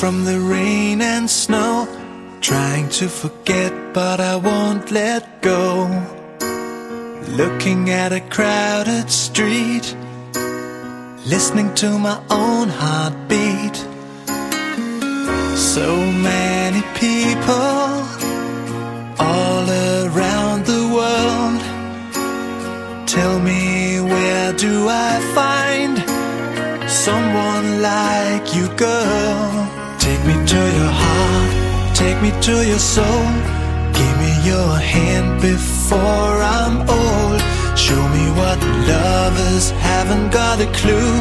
from the rain and snow. Trying to forget, but I won't let go. Looking at a crowded street, listening to my own heartbeat. So many people all around the world. Tell me, where do I find someone like you, girl? Take me to your heart, take me to your soul. Give me your hand before I'm old. Show me what lovers haven't got a clue.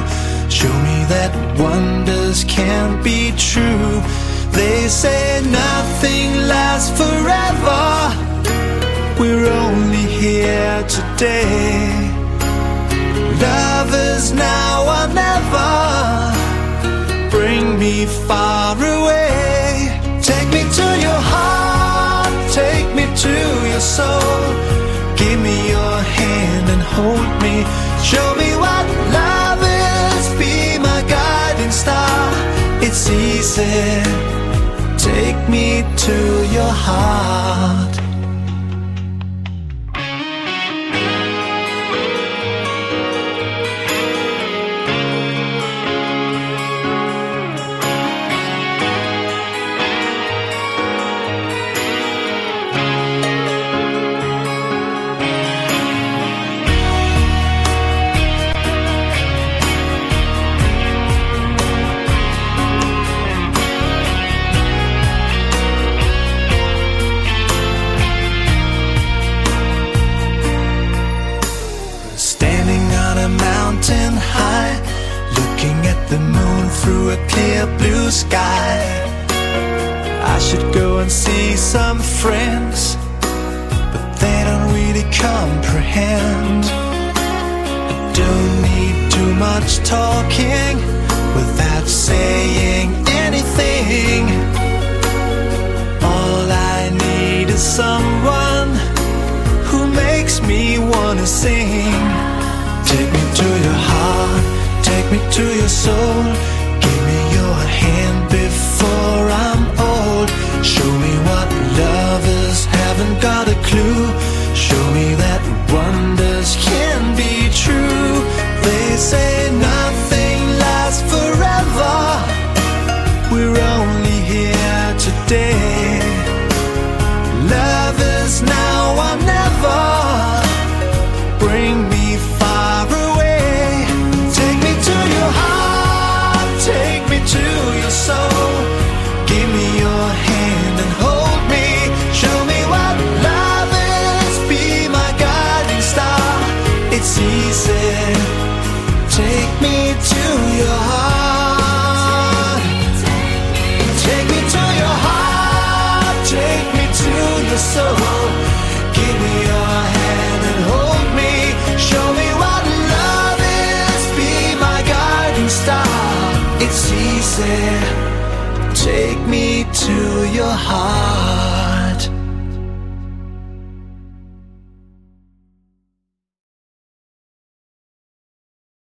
Show me that wonders can't be true. They say nothing lasts forever. We're only here today. Lovers now or never. Bring me far your soul. Give me your hand and hold me. Show me what love is. Be my guiding star. It's easy. Take me to your heart. Through a clear blue sky. I should go and see some friends, but they don't really comprehend. I don't need too much talking without saying anything. All I need is someone who makes me wanna sing. Take me to your heart, Take me to your heart. Take me to your heart, take me to your soul. Give me your hand and hold me. Show me what love is. Be my guiding star. It's easy. Take me to your heart.